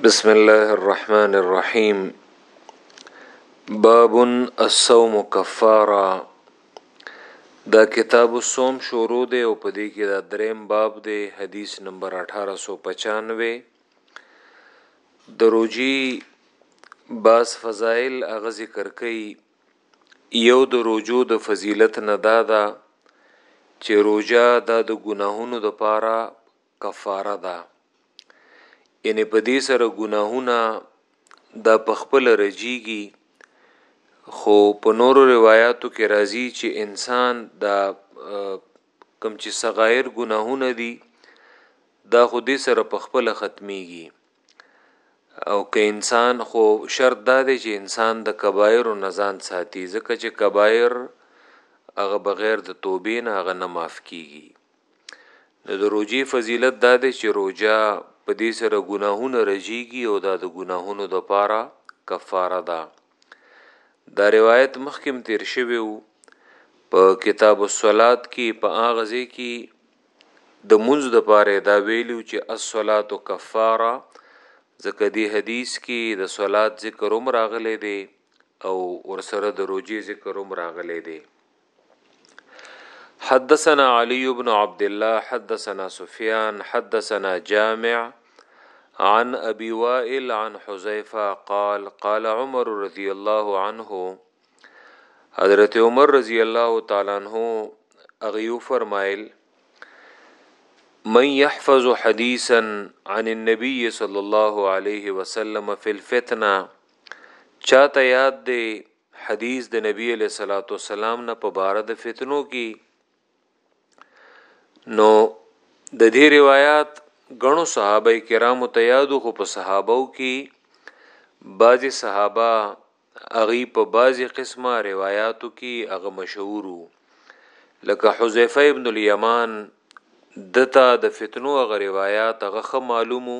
بسم الله الرحمن الرحيم باب الصوم كفاره دا کتاب الصوم شروع دی او په دې کې دا دریم باب دی حدیث نمبر 1895 دروجی باس فضائل اغه ذکر کوي یو د روجو د فضیلت نه دادا چې روجا د ګناهونو د پاره کفاره ده یعنی په دې سره ګناهونه د پخپل رجیږي خو په نورو روایتو کې راځي چې انسان دا کم چې صغایر ګناهونه دي دا خو دې سره پخپل ختميږي او که انسان خو شرط دا دی چې انسان د کبایر او نزان ساتي ځکه چې کبایر هغه بغیر د توبې نه هغه نه معاف کیږي نو د روجي فضیلت دا دی چې روجا په دې سره ګناهونه رجیږي او دا د ګناهونو د پاره کفاره ده دا روایت مخکم تیر شوی وو په کتاب الصلات کې په اغه ځای کې د منځ د پاره دا ویلو چې الصلات کفاره ځکه دی حدیث کې د صلات ذکر هم راغلی دی او ورسره د روجي ذکر هم راغلی دی حدثنا علي بن عبد الله حدثنا سفيان حدثنا جامع عن ابي وائل عن حذيفه قال قال عمر رضي الله عنه حضرت عمر رضي الله تعالی عنہ اغیو فرمایل من يحفظ حديثا عن النبي صلى الله عليه وسلم في الفتنه چاته یاد دی حدیث د نبی علیہ الصلوۃ والسلام نه په بار د فتنو کی نو د دې روایت غنو صحابه کرامو ته یادو خو په صحابو کې بعضی صحابه اغي په بعضی قسمه روایتو کې هغه مشهورو لکه حذیفه ابن الیمان دتا د فتنو غ روایت هغه معلومو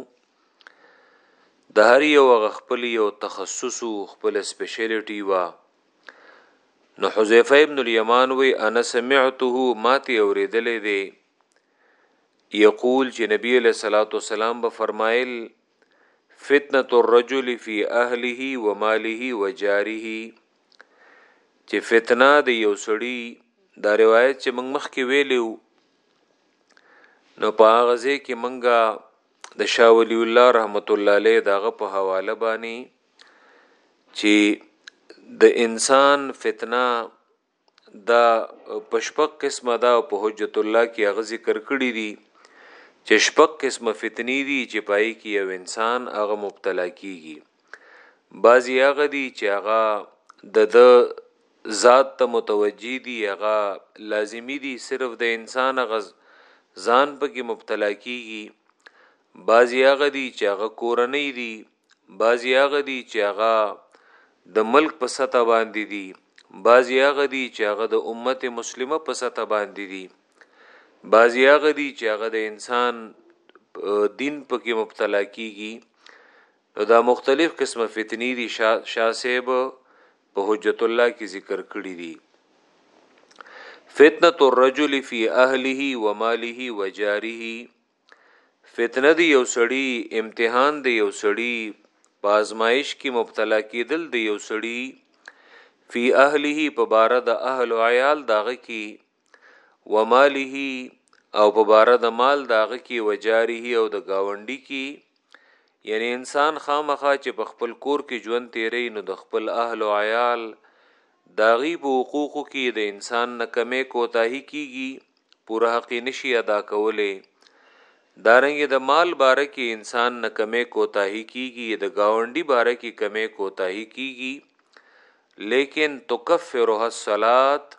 د هر یو غ خپل یو تخصص او خپل سپیشلیټي وا نو حذیفه ابن الیمان وی انا سمعته ماته اوریدلې دی یقول چې نبی له صلوات والسلام به فرمایل فتنه الرجل فی اهله و ماله و جاره چې فتنه د یو سړی دا روایت چې موږ مخکې ویلو نو په هغه ځای کې منګه د شاه ولی الله رحمت الله علیه دغه په حواله باندې چې د انسان فتنه دا پشپق قسمه دا په حجت الله کې هغه ذکر کړی دی چې شپق قسمه فتنی دي چې پای کې یو انسان هغه مبتلا کیږي بعضی هغه دي چې هغه د د ذات ته متوجه دي هغه لازمي دي صرف د انسان هغه ځان پکې مبتلا کیږي بعضی هغه دي چې هغه کورنۍ دي بعضی هغه دي چې هغه د ملک په سطح باندې دي بعضی هغه دي چې هغه د امت مسلمه په سطح باندې دي بعضی هغه دي چې هغه د انسان دین پکې مبتلا کیږي نو دا مختلف قسمه فتنې دي شاه صاحب په حجت الله کې ذکر کړی دی فتنه الرجل فی اهله و ماله و جاره فتنه دی یو سړی امتحان دی یو سړی په ازمایش کې مبتلا کېدل دی یو سړی فی اهله په بار د اهل او عیال دغه کې وماله او په باره د مال داغه کی وجاره او د گاونډی کی یعنی انسان خامخا چې په خپل کور کې ژوند تیری نو د خپل اهل او عیال داغي په حقوقو کې د انسان نه کمی کوتاهی کیږي پوره حق نشي ادا کوله دارنګ د مال باره کې انسان نه کمی کوتاهی کیږي د گاونډي باره کې کمی کوتاهی کیږي لیکن تکفرها الصلات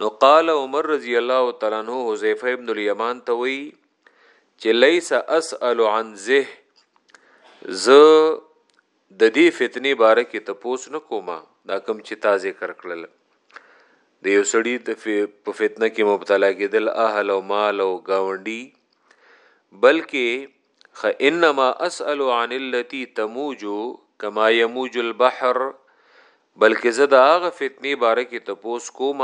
نو قال عمر رضی الله تعالی عنہ حذیفه ابن الیمان ته وی چې لیس اسال عن زه ز د دې فتنې باره کې ته پوس نه کومه دا کم چې تا ذکر کړل د یو سړی د په فتنه کې مبتلا کېدل اهل او مال او گاونډي بلکې خه انما اسأل عن التي تموج کما يموج البحر بلکې زه د هغه فتنې باره کې تپوس کوم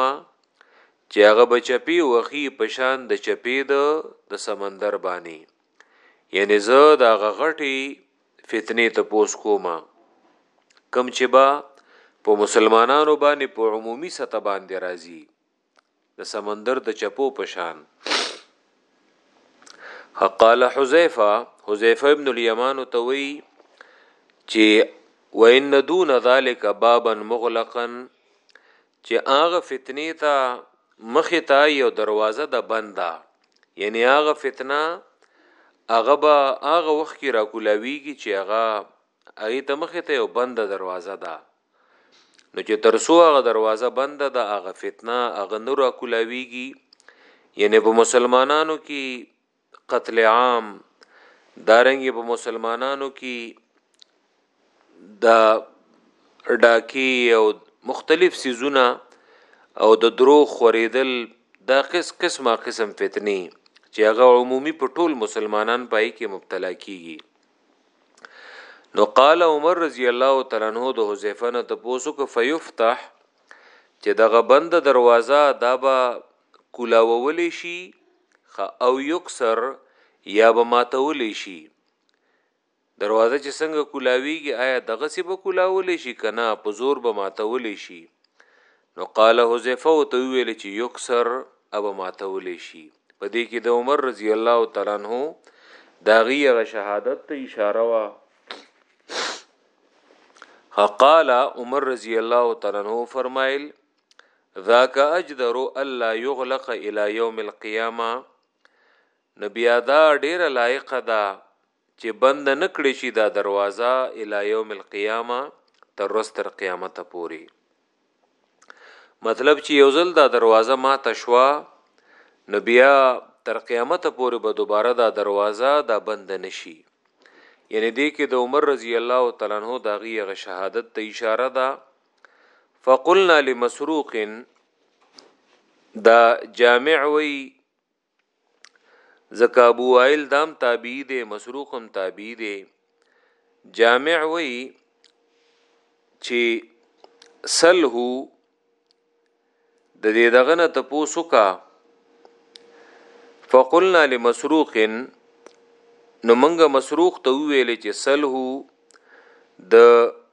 چې هغه به چپی وخی پشان د چپی د د سمندر بانی یعنی زه د هغه غټی فتنې تپوس کوم کم چې با په مسلمانانو باندې په عمومي سطح باندې راځي د سمندر د چپو پشان فقال حذيفه حذيفه ابن اليمان توي چې وان دون ذلك بابا مغلقا چې هغه فتنه ته مخه تا یو دروازه د بندا یعنی هغه فتنه هغه به هغه وخت کې راکولاویږي چې هغه هغه ته مخه ته یو بنده دروازه ده نو چې ترسو هغه دروازه بند ده هغه فتنه هغه نور کولاویږي یعنی په مسلمانانو کې قتل عام دارنګ په مسلمانانو کې د ډاکی او مختلف سيزونه او د درو خوریدل دا قس قسمه قسم فتنی چې هغه عمومي په ټول مسلمانان پای کې مبتلا کیږي نو قال عمر رضی الله تعالی عنہ د حذیفه نه تاسو کو فیفتح چې دغه بند دروازه دابا کولاوول شي او یکسر یا به ماتول شي دروازه چې څنګه کولاویږي آیا دغه سی به کولاول شي کنه په زور به ماتول شي نو قال حذیفه او ته ویل چې یکسر اب ماتول شي په دې کې د عمر رضی الله تعالی عنہ داغي غ شهادت ته اشاره وا قال عمر رضی الله تعالی عنہ فرمایل ذاک اجدر الا یغلق الی یوم القیامه نبی ادا ډیر لایق ده چې بنده نه کړې شي دا دروازه الی یوم القیامه تر ورځ تر قیامت پوري مطلب چې یو ځل دا دروازه ما تشوا نو بیا تر قیامت پورې به دوباره دا دروازه دا بند نشي یعنی دې کې د عمر رضی الله تعالی عنہ داغي غ شهادت ته اشاره ده فقلنا لمسروق دا جامع وی ځکه ابو وائل دام تابعی دی مسروق هم تابعی دی جامع وی چې سله د دې دغه نه تپوسو کا فقلنا لمسروق نو منګه مسروق ته ویل چې سله د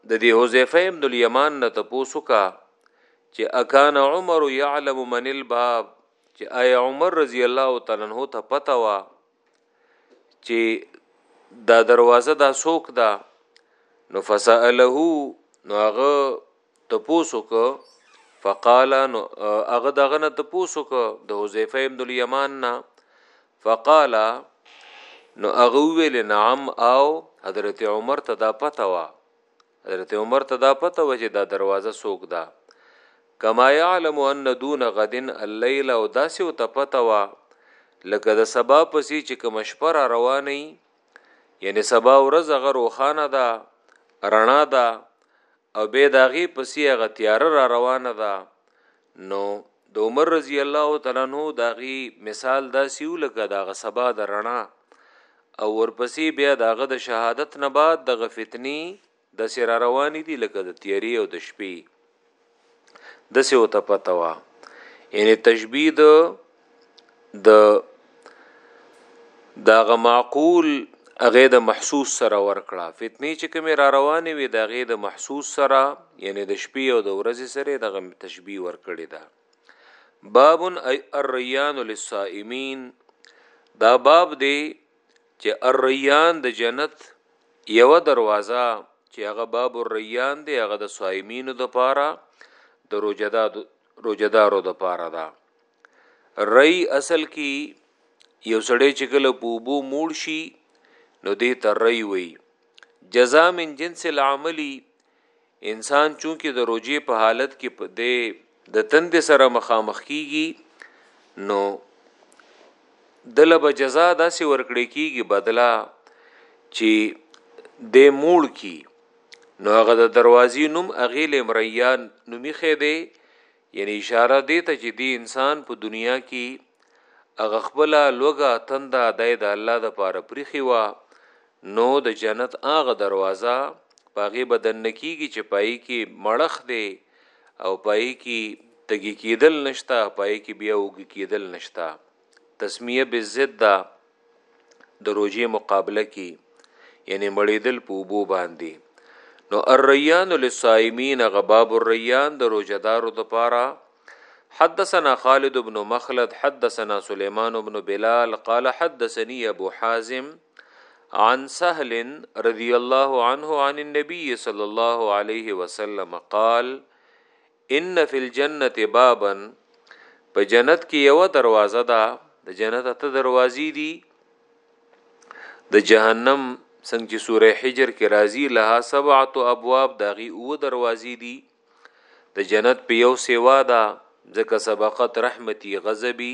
د دې حذیفه ابن الیمان نه تپوسو کا چې اکان عمر یعلم من الباب چې آیا عمر رضی الله تعالی عنہ ته پته وا چې دا دروازه دا سوک دا نو فسأله نو هغه تپوسو که فقال نو هغه دغه نه تپوسو که د حذیفه ابن الیمان نه فقال نو هغه ویل نعم او حضرت عمر ته دا پته وا حضرت عمر ته دا پته و چې دا دروازه څوک ده کما يعلم ان دون غدن الليل او داسې او ته پته و لکه د سبا پسې چې کوم شپه را روانه یعنی سبا ورځ هغه روخانه ده رڼا ده او به داغي پسې هغه تیار را روانه ده نو د عمر رضی الله تعالی نو داغي مثال داسې ولکه داغه سبا د رڼا او ورپسې بیا داغه د شهادت نه بعد دغه فتنی د سر رواني دي لکه د تیری او د شپې د سه او ته پتوا یعنی تشبیه د د داغه معقول هغه د محسوس سره ورکړه فتنه چې کوم را روانې وي داغه د محسوس سره یعنی د شپې او د ورځې سره دغه تشبیه ورکړي دا باب الریان للصائمین دا باب دی چې الریان د جنت یو دروازه چې هغه باب الریان دی هغه د صائمینو د پاره د روجدار روجدارو د پاره ده رئی اصل کې یو سړی چې کله په اوبو موړ شي نو دې ته رئی وي جزا من جنس العملی انسان چونکه د روجې په حالت کې په دې د تند سره مخامخ کیږي نو دله به جزا داسې ورکړې کیږي بدلا چې د موړ کی نو هغه د دروازې نوم اغیل امریان نومي خې دی یعنی اشاره دې ته چې دې انسان په دنیا کې هغه خپل لوګه تنده دای د الله د پاره پریخي وا نو د جنت هغه دروازه پاغه بدن نکیږي چې پای کې مړخ دی او پای کې تګی کېدل نشتا پای کې بیا وګ کېدل نشتا تسمیه بالضد ده د روجې مقابله کی یعنی مړیدل په اوبو باندې نو الریان للصائمین غباب الریان د روجدارو د پاره حدثنا خالد بن مخلد حدثنا سليمان بن بلال قال حدثني ابو حازم عن سهل رضي الله عنه عن النبي صلى الله عليه وسلم قال ان فی الجنه بابا په جنت کې یو دروازه ده د جنت ته دروازې دي د جهنم څنګه چې سوره حجر کې راځي لها سبعه ابواب داغي او دروازې دي د جنت په یو سیوا ده ځکه سبقت رحمتي غضبي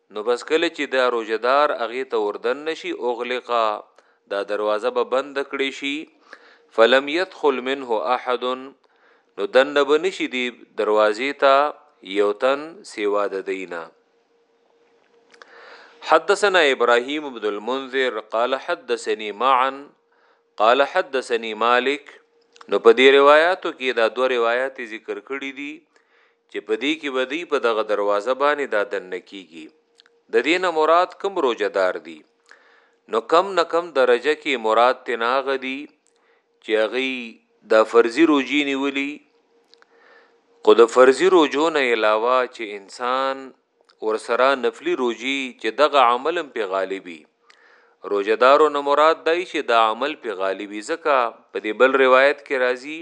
نو بس کله چی دا روژه دار هغی ته وردن نشی اغلق دا دروازه به بند کړی شی فلم یدخل منه احد نو دننه به نشی دی دروازی ته یو تن سیوا د دینه حدثنا ابراهيم بن المنذر قال حدثني معا قال حدثني مالک نو په دې روایتو کې دا دوه روایت ذکر کړی دي چې په دې کې بدی په دغه دروازه باندې دا دن کیږي د دین مراد کم روزدار دي نو کم نه کم درجه کې مراد تناغ دي چې هغه د فرضي روزي نیولي خو د فرضي روزو نه علاوه چې انسان ورسره نفلی روجی چې دغه عمل هم په غالبی روجه دارو نه مراد دای چې دا عمل په غالبی ځکه په دې بل روایت کې راځي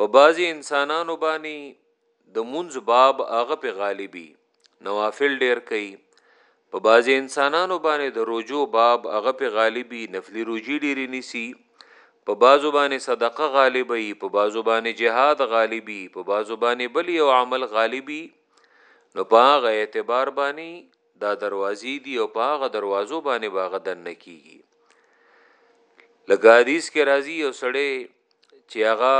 په بعضی انسانانو باندې د منځ باب هغه په غالبی نوافل ډیر کوي په بعضی انسانانو باندې د روجو باب هغه په غالبی نفلی روجی ډیری نیسی په بعضو باندې صدقه غالبی په بعضو باندې جهاد غالبی په بعضو باندې بل یو عمل غالبی نو په هغه اعتبار باندې دا دروازې دي او په هغه دروازو باندې باغ دن نه کیږي لکه حدیث کې راځي او سړی چې هغه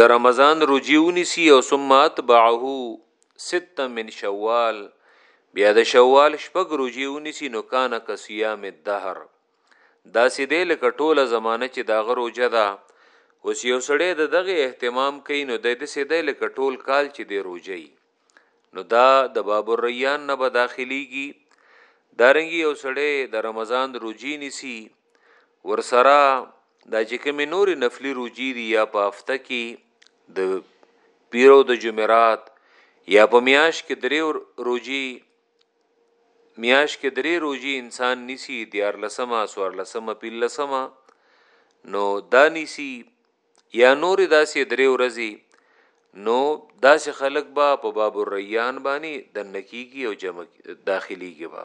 د رمضان رجیونی سی او ثم اتبعه ست من شوال بیا د شوال شپږ رجیونی سی نو کان کسیام الدهر دا سیده لکه ټوله زمانه چې دا غرو جدا اوس یو سړی د دغه اهتمام کوي نو د دې سیده لکه ټول کال چې دی روجي نو دا د باب الریان نه به داخليږي دارنګي یو سړی د رمضان روجي نسی ورسره دا چې کوم نور نفلی روجي دی یا په هفته کې د پیرو د جمعرات یا په میاش کې درې روجي میاش کې درې روزي انسان نیسی دیار لسمه سوار لسمه پیل لسمه نو دا نیسی یا نور داسې درې ورځي نو داسې خلک با په باب الریان باندې د نکیږي او جمع داخليږي با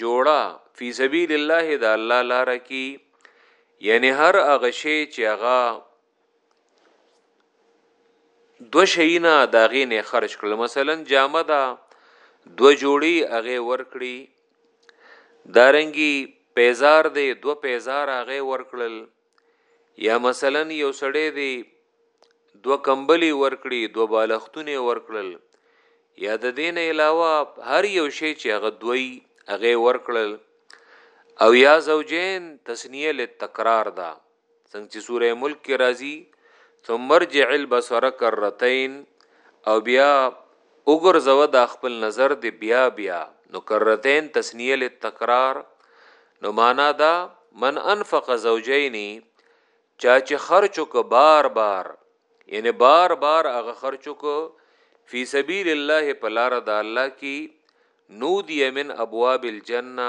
جوړه فی سبیل الله د الله لار کی یعنی هر هغه شی چې هغه دو شینا داغه نه خرج کړل مثلا جامه دا دو جوړی هغه ورکړي دارنګي پیزار دی دو پیزار هغه ورکړل یا مثلا یو سړی دی دو کمبلی ورکړي دو بالښتونه ورکړل یا د دین علاوه هر یو شی چې هغه دوی هغه ورکړل او یا زوجین تسنیه للتکرار دا څنګه چې سوره ملک کې راځي ثم مرجع البصر کرتين او بیا وګرځوه دا خپل نظر دې بیا بیا نو کرتین تثنیه للتکرار نو معنا دا من انفق زوجین چا چې خرچ وک بار بار یعنی بار بار هغه خرچ وک فی سبیل الله په لار د الله کې نودی من ابواب الجنه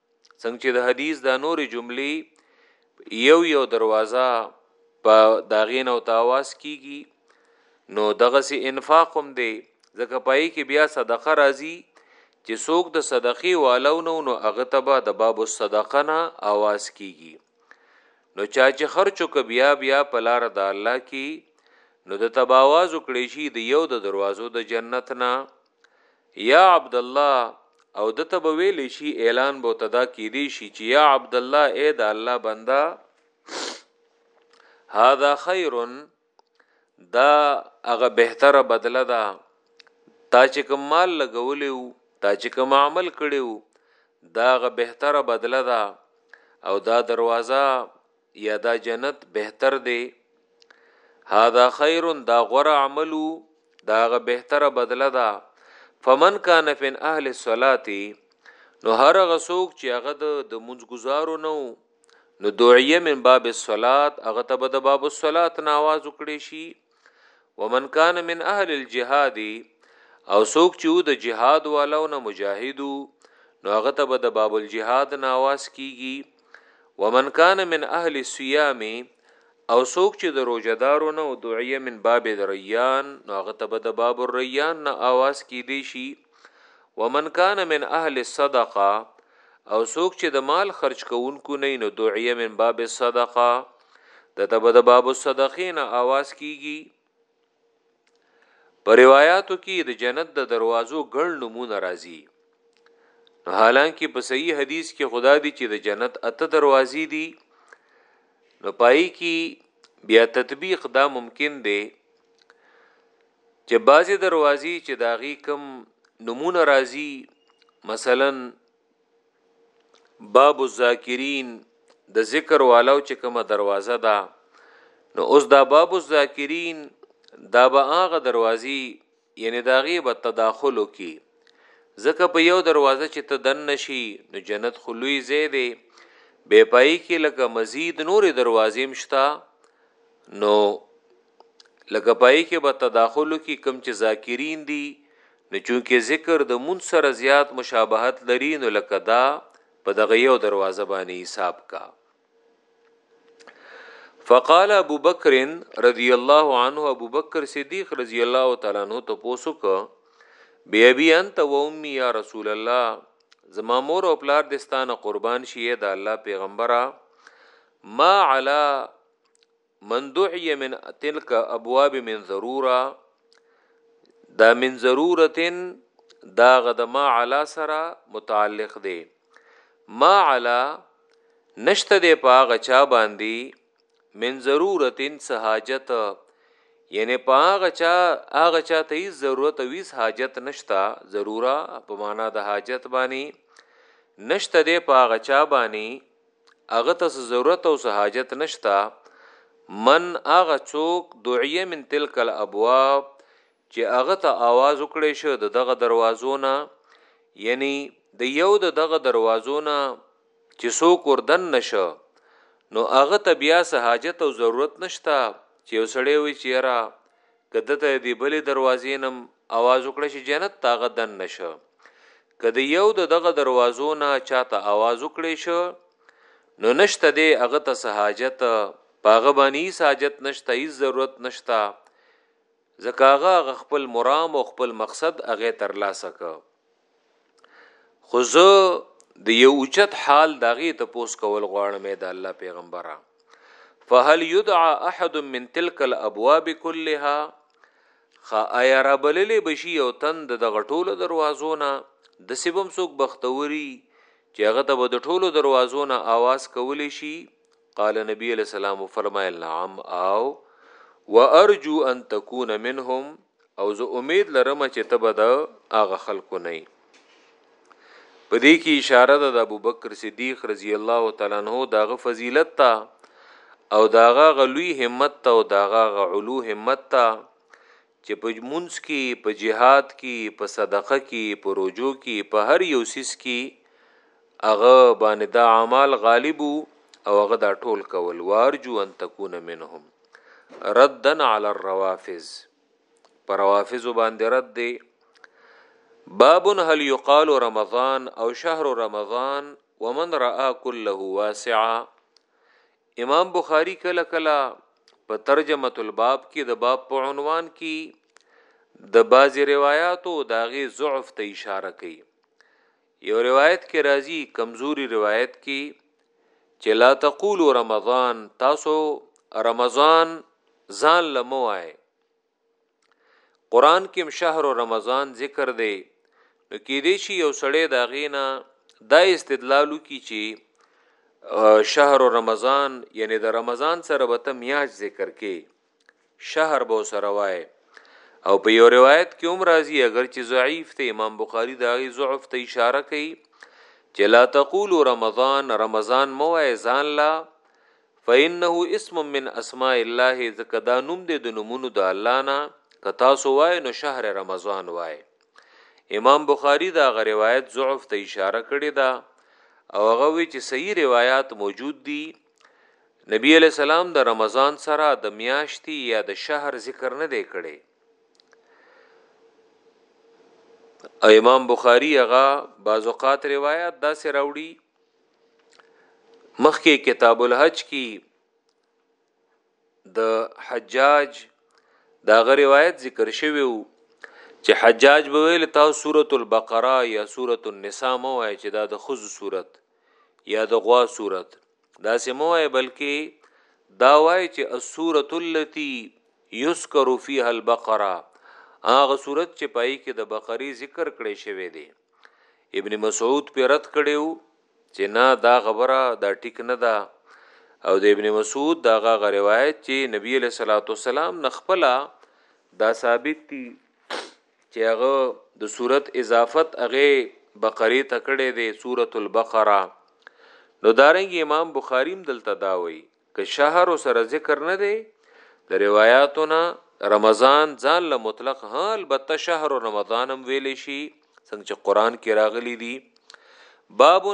څنګه چې د حدیث دا نورې جملې یو یو دروازه په داغین او تاواز کیږي نو دغه سي انفاق هم دی ځکه پای کې بیا صدقه راځي چې څوک د صدقې والو نو نو هغه تبا د باب الصدقه نه आवाज کیږي نو چا چې خرچو ک بیا بیا په لار د الله کې نو د تباواز کړي شي د یو د دروازو د جنت نه یا عبدالله او د ته به ویلی شي اعلان به تدا کې دی شي چې یا عبد الله اے دا الله بندا هاذا خیر دا هغه بهتره بدله ده تا چې کوم مال لګولې وو تا چې کوم عمل کړی وو دا هغه بهتره بدله ده او دا دروازه یا دا جنت بهتر دی هاذا خیر دا غره عملو دا غ بهتره بدله ده فمن کان فن اهل الصلاه نو هر غسوک چې هغه د منځ گزارو نو نو دوعیه من باب الصلات هغه ته به د باب الصلات نه आवाज وکړي شي ومن کان من اهل الجهاد او څوک چې د جهاد والو نه مجاهدو نو هغه ته به د باب الجهاد ناواز کیږي ومن کان من اهل الصيام او څوک چې د روزدارو نه او دعیه من باب الریان نو هغه ته به د باب الریان نه आवाज کی دی شي ومن کان من اهل الصدقه او څوک چې د مال خرج کوونکو نه نو دعیه من باب الصدقه د تبه د باب الصدقه نه आवाज کیږي په روایتو کې د جنت د دروازو ګڼ نمونه راځي نو حالانکه په صحیح حدیث کې خدا دی چې د جنت اته دروازې دي نو پای کې بیا تطبیق دا ممکن دی چې بعضې دروازې چې داغي کم نمونه راځي مثلا باب الذاکرین د ذکر والو چې کومه دروازه ده نو اوس دا باب الذاکرین دا به هغه دروازې یعنی دا غي به تداخلو کی ځکه په یو دروازه چې ته دن نشي نو جنت خلوی زیاده بے پای کې لکه مزید نور دروازې مشتا نو لکه پای کې به تداخل کی کم چې ذاکرین دي نو چونکه ذکر د مون سره زیات مشابهت لري نو لکه دا په دغه یو دروازه باندې حساب کا فقال ابو بکر رضی الله عنه ابو بکر صدیق رضی الله تعالی عنہ ته پوسوک بی ابي انت و امي يا رسول الله زما مور او پلار دستانه قربان شي د الله پیغمبره ما علا من دعی من تلک ابواب من ضروره دا من ضرورتن دا غد ما علا سره متعلق دی ما علا نشته دی په هغه چا باندې من ضرورتن سهاجت یعنی په هغه چا هغه چا ته ضرورت او هیڅ حاجت نشتا ضروره په معنا د حاجت باندې نشته دی په هغه چا باندې هغه ته څه ضرورت او څه حاجت نشتا من هغه څوک دعیه من تلک الابواب چې هغه ته आवाज وکړي شو د دغه دروازو نه یعنی د یو د دغه دروازو نه چې څوک وردن نشو نو هغه ته بیا څه حاجت او ضرورت نشتا چې وسړی وي چیرې که ده ته د بلې دروازې نه هم اواز وکړی شي جنت ته هغه دننه شه که د یو د دغه دروازو نه چاته اواز وکړی شو نو نشته دی هغه ته سهاجت پاغه باندې ساجت نشته هیڅ ضرورت نشته زکاغه خپل مرام او خپل مقصد هغه تر لاسه ک خو زه د یو اوچت حال داغه ته پوس کول غواړم د الله پیغمبره فهل يدعى احد من تلك الابواب كلها خا ایا را بللې بشي او تند د غټولو دروازو نه د سبم سوک بختوري چې هغه ته به د ټولو دروازو نه आवाज کولی شي قال نبی علیہ السلام فرمایل نعم او وارجو ان تكون منهم او زه امید لرم چې ته به د هغه خلکو نه په دې کې اشاره ده د ابوبکر صدیق رضی الله تعالی عنہ دغه فضیلت ته او داغه غلوی همت ته او داغه غلو همت ته چې په مونږ کې په جهاد کې په صدقه کې په روجو کې په هر یو سیس کې هغه باندې دا اعمال غالب او هغه دا ټول کول وارجو ان تکون منهم ردن علی الروافض پر روافض باندې رد دی باب هل یقال رمضان او شهر رمضان ومن را كله واسعا امام بخاری کله کله په ترجمه الباب کې د باب په عنوان کې د بعضی روایتو داغي ضعف ته اشاره کوي یو روایت کې راځي کمزوري روایت کې چې لا تقولوا رمضان تاسو رمضان ځان لموای قران کې شهر رمضان ذکر دی نو کې دې شي یو سړی دا غینا دا استدلالو کی چی شهر رمضان یعنی د رمضان سره به ته میاش ذکر کې شهر به سره وای او په یو روایت کې هم راځي اگر چې ضعیف ته امام بخاری دا غي ضعف ته اشاره کوي چې لا تقول رمضان رمضان مو ځان لا فانه اسم من اسماء الله ذکر دا نوم دی د نومونو د الله نه کتا سو وای نو شهر رمضان وای امام بخاری دا غ روایت ضعف ته اشاره کړی دا او هغه وی چې صحیح روایت موجود دي نبی علیه السلام د رمضان سره د میاشتي یا د شهر ذکر نه دی کړی او امام بخاری هغه بعض اوقات روایت دا سره راوړي مخکې کتاب الحج کې د حجاج دا غ روایت ذکر شوی وو چې حجاج به ویل تاسو سوره البقره یا سوره النساء مو وای چې دا د خز صورت یا د غوا صورت دا سمو وای بلکې دا وای چې السوره التي یذکر فیها البقره هغه صورت چې پای کې د بقری ذکر کړي شوی دی ابن مسعود پر رد کړیو چې نه دا خبره دا ټیک نه ده او د ابن مسعود دا غا روایت چې نبی له صلوات والسلام نخپلا دا ثابت دي چه هغه د صورت اضافت هغه بقره ته کړی دی سورۃ البقره نو دارنګ امام بخاری هم دلته دا وایي که شهر سره ذکر نه دی د روایتونه رمضان ځان له مطلق ها البته شهر رمضان هم ویل شي څنګه چې قران کې راغلي دي باب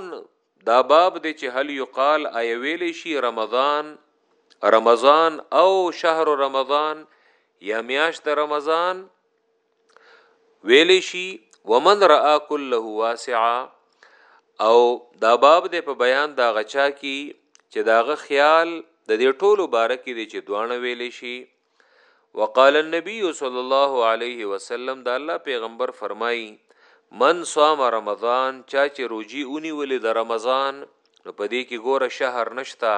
دا باب دی چې هل یقال آیا ویل شي رمضان رمضان او شهر رمضان یا میاش د رمضان ویل شي ومن را كله واسعا او دا باب د په بیان دا غچا کی چې داغه خیال د دې ټولو باره کې دی چې دوانه ویل شي وقال النبي صلی الله علیه وسلم دا الله پیغمبر فرمایي من صام رمضان چا چې روجي اونی ولې د رمضان نو په دې کې ګوره شهر نشتا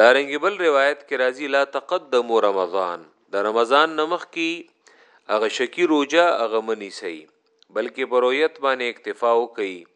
دارنګ بل روایت کې راځي لا تقدمو رمضان د دا رمضان نمخ کې هغه شکی روجا هغه منی سي بلکې برویت باندې اکتفا وکي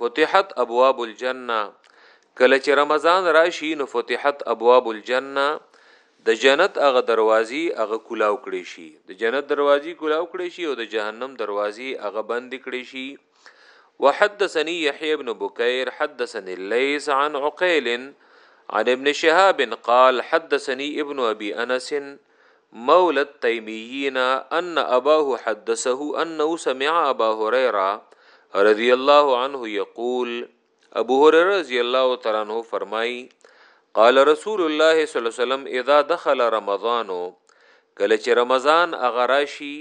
فتحت ابواب الجنه کله چې رمضان راشي نو فتحت ابواب الجنه د جنت هغه دروازې هغه کولاو کړي شي د جنت دروازې کولاو کړي شي او د جهنم دروازې هغه بند کړي شي وحدثني يحيى بن بكير حدثني الليث عن عقيل عن ابن شهاب قال حدثني ابن ابي انس مولى التيميين ان اباه حدثه انه سمع ابا هريره رضی الله عنه یقول ابو هريره رضی الله تعالی عنہ فرمای قال رسول الله صلی الله علیه وسلم اذا دخل رمضان کله چې رمضان اغراشي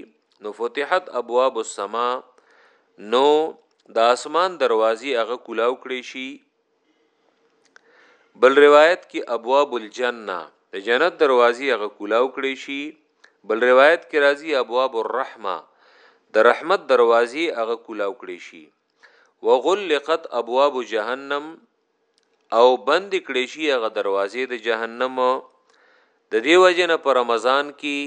نو فتحت ابواب السما نو د اسمان دروازې هغه کولاو کړې شي بل روایت کې ابواب الجنه د جنت دروازې هغه کولاو کړی شي بل روایت کې راځي ابواب الرحمه د رحمت دروازې هغه کولاو کړی شي وغلقت ابواب جهنم او بند کړی شي هغه دروازې د جهنم د دې وجه نه په رمضان کې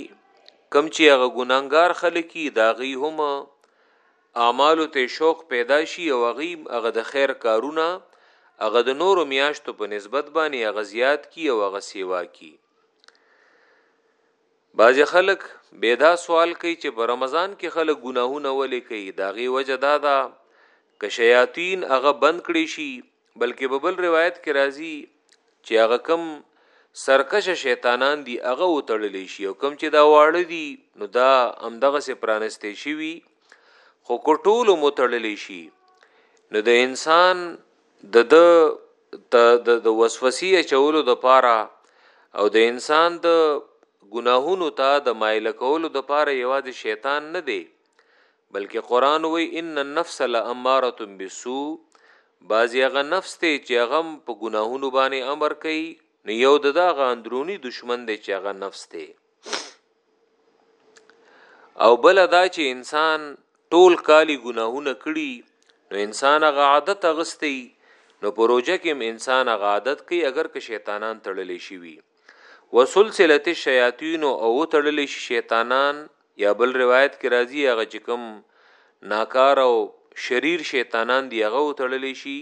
کم چې هغه ګناګار خلک داغي هم اعمالو ته شوق پیدا شي او هغوی هغه د خیر کارونه هغه د نورو میاشتو په نسبت باندې هغه زیات کی او هغه سیوا کی بعضې خلک بیا دا سوال کوي چې په رمضان کې خلک ګناهونه ولې کوي د هغې وجه دا ده که شیاطین هغه بند کړی شي بلکې په بل روایت کې راځي چې هغه کم سرکش شیطانان دی هغه وتړلې شي او کم چې دا واړه دي نو دا همدغه سي پرانستې شي وي خو کټول متړلې شي نو د انسان د د د وسوسې چولو د پاره او د انسان د ګناهونو ته د مایل کولو د پاره یوازې شیطان نه دی بلکې قران وی ان النفس لاماره بالسوء بازی هغه نفس ته چې هغه په ګناهونو باندې امر کوي نو یو د دغه اندرونی دشمن دی چې هغه نفس ته او بل دا چې انسان ټول کالی ګناهونه کړي نو انسان هغه عادت اغستی نو پروژه کې انسان هغه عادت کوي اگر که شیطانان تړلې شي وي وسلسله الشیاطین او تړلې شیطانان یا بل روایت کې راځي هغه چې کوم ناکار او شریر شیطانان دی هغه وتړلی شي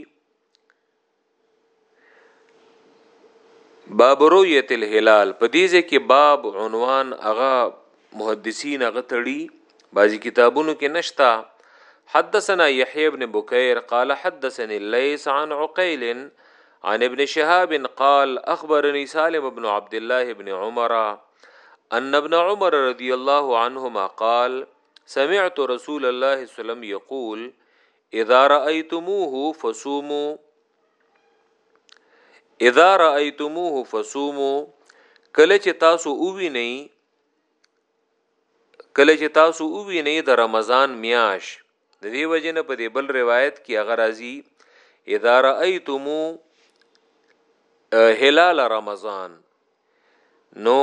باب رؤیت الهلال په دې ځکه باب عنوان هغه محدثین هغه تړي بعضی کتابونو کې نشتا حدثنا يحيى بن بكير قال حدثني الليث عن عقيل عن ابن شهاب قال اخبرني سالم بن عبد الله بن عمر ان ابن عمر رضی الله عنهما قال سمعت رسول الله صلی الله علیه وسلم یقول اذا رايتموه فصوموا اذا رايتموه فصوموا کله چې تاسو ووینئ کله چې تاسو ووینئ د رمضان میاش د دې وجنه په دې بل روایت کې هغه راځي اذا رايتم هلال رمضان نو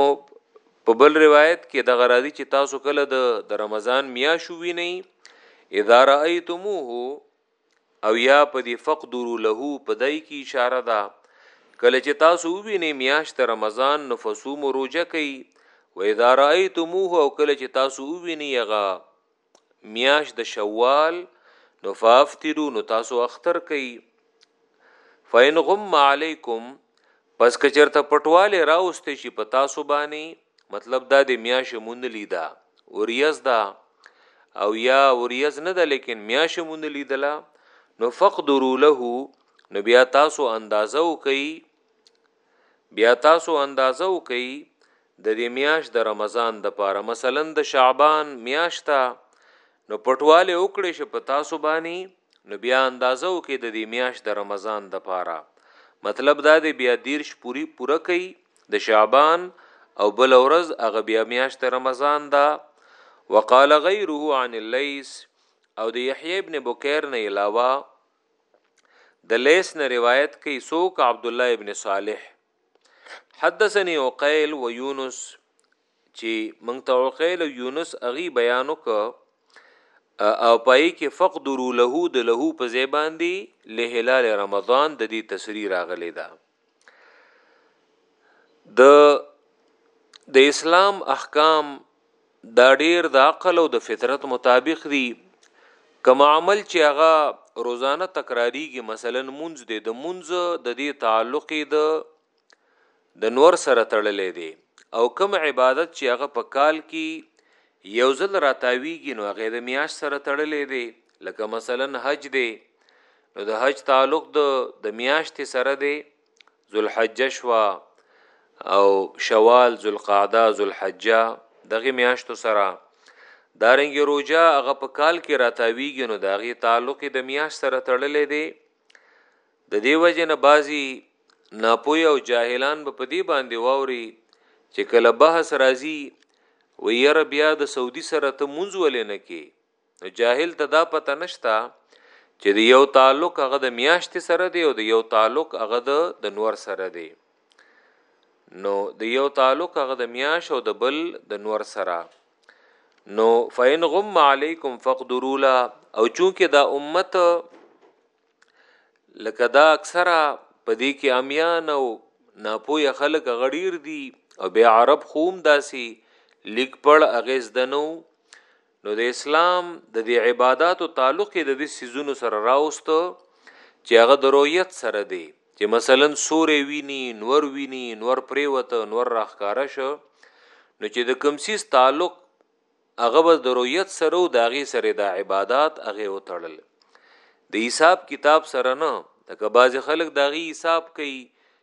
په بل روایت کې دغه راځي چې تاسو کله د د رمضان میاشو وینئ اذا رایتموه او یا په دې فقدرو له پدای کی اشاره ده کله چې تاسو وینئ میاشت رمضان نو فصوم روزه کوي و اذا رایتموه او کله چې تاسو وینئ هغه میاش د شوال نو فافترو نو تاسو اختر کوي فین غم علیکم پس که چرته پټواله راوسته شي په تاسو باندې مطلب دا د میاش مون لیدا اوریز دا او یا اوریز نه ده لیکن میاش مون لیدلا نو فقدروا له نو بیا تاسو اندازه وکي بیا تاسو اندازه وکړئ د دې میاشت د رمضان د پاره مثلا د شعبان میاشتا نو پټواله وکړي ش په تاسو باندې نو بیا اندازه وکړي د دې میاشت د رمضان د پاره مطلب دا دی بیا دیرش پوری پوره کوي د شعبان او بل ورځ هغه بیا میاشت رمضان دا وقال غیره عن الليث او د یحیی ابن بکیر نه علاوه د لیس نه روایت کوي سوق عبد الله ابن صالح حدثني عقيل ويونس چې مونږ ته عقيل او يونس اغي بیانو ک او پای کې فقدرو له د له په زیبان دی له هلال رمضان د دې تسری راغلی دا د د اسلام احکام دا ډیر د عقل او د فطرت مطابق دي کوم عمل چې هغه روزانه تکراریږي مثلا منځ دی د منځ د دې تعلق د د نور سره تړلې دی او کوم عبادت چې هغه په کال کې یو ځل راتاویږي نو هغه د میاش سره تړلې دی لکه مثلا حج دی نو د حج تعلق د د میاشتې سره دی ذوالحجه شوا او شوال ذوالقعده ذوالحجه دغه میاشتو سره دارنګ روجا هغه په کال کې راتاویږي نو داغه تعلق د میاش سره تړلې دی د دیو جن بازي ناپوی او جاهلان په دې باندې واوري چې کله بحث راځي ویره بیا د سعودي سره ته مونږ ولې نه کې نو جاهل ته دا پته نشته چې د یو تعلق هغه د میاشتې سره دی او د یو تعلق هغه د د نور سره دی نو د یو تعلق هغه د میاش او د بل د نور سره نو فین غم علیکم فقدروا لا او چونکه دا امت لکه دا اکثره پدې کې امیان او ناپوهه خلک غړیر دي او بیا عرب خوم داسي لیک پړ اغیز دنو نو د اسلام د دې عبادتو تعلق د دې سيزونو سره راوستو چې هغه د رؤیت سره دی چې مثلا سورې ویني نور ویني نور پریوته نور راخکاره شو نو چې د کمسیس تعلق هغه بس د رؤیت سره او د هغې سره د عبادت هغه وتړل د حساب کتاب سره نه د کباز خلک د هغې حساب کوي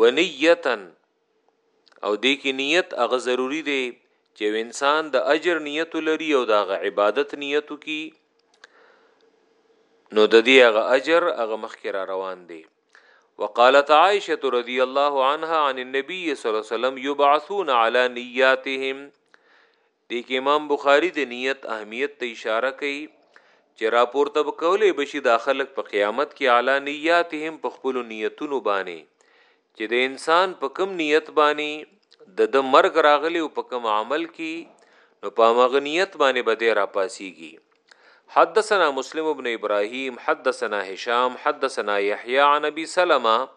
ونیتا او دې کې نیت هغه ضروری دی چې انسان د اجر نیت لري او د عبادت نیت کی نو د دې هغه اجر هغه مخکې را روان دی وقالت عائشه رضی الله عنها عن النبي صلی الله علیه وسلم يبعثون على نياتهم دې کې امام بخاري د نیت اهمیت ته اشاره کوي چې راپورته به کولای بشي دا خلک په قیامت کې اعلی نیاتهم په خپلو نیتونو باندې چې د انسان په کم نیت باندې د د مرګ راغلی او په کم عمل کې نو په مغنیت باندې به دی راپاسیږي حدثنا مسلم بن ابراهيم حدثنا هشام حدثنا يحيى عن ابي سلمة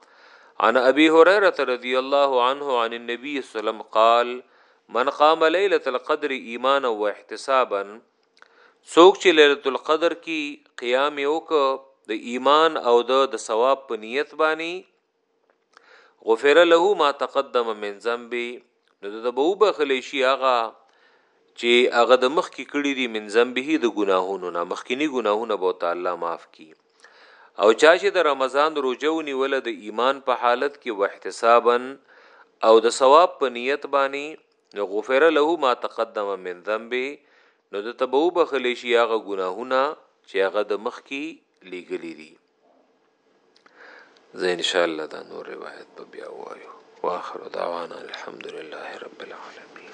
عن ابي هريره رضي الله عنه عن النبي صلى الله عليه وسلم قال من قام ليله القدر ايمانا واحتسابا څوک چې ليله القدر کې قيام وک د ایمان او د ثواب په نیت باندې غفر له ما تقدم من ذنبي نو د بو بخلی شي هغه چې هغه د مخ کې کړی دي من ذنبه د ګناهونو نه مخکینی ګناهونه به تعالی معاف کی او چا چې د رمضان روزه ونیول د ایمان په حالت کې واحتسابا او د ثواب په نیت باندې نو غفر له ما تقدم من ذنبه نو د تبو بخلی شي هغه ګناهونه چې هغه د مخ کې لګلی دي زه ان شاء الله دا نور روایت به بیا وایو واخر دعوانا الحمدلله رب العالمین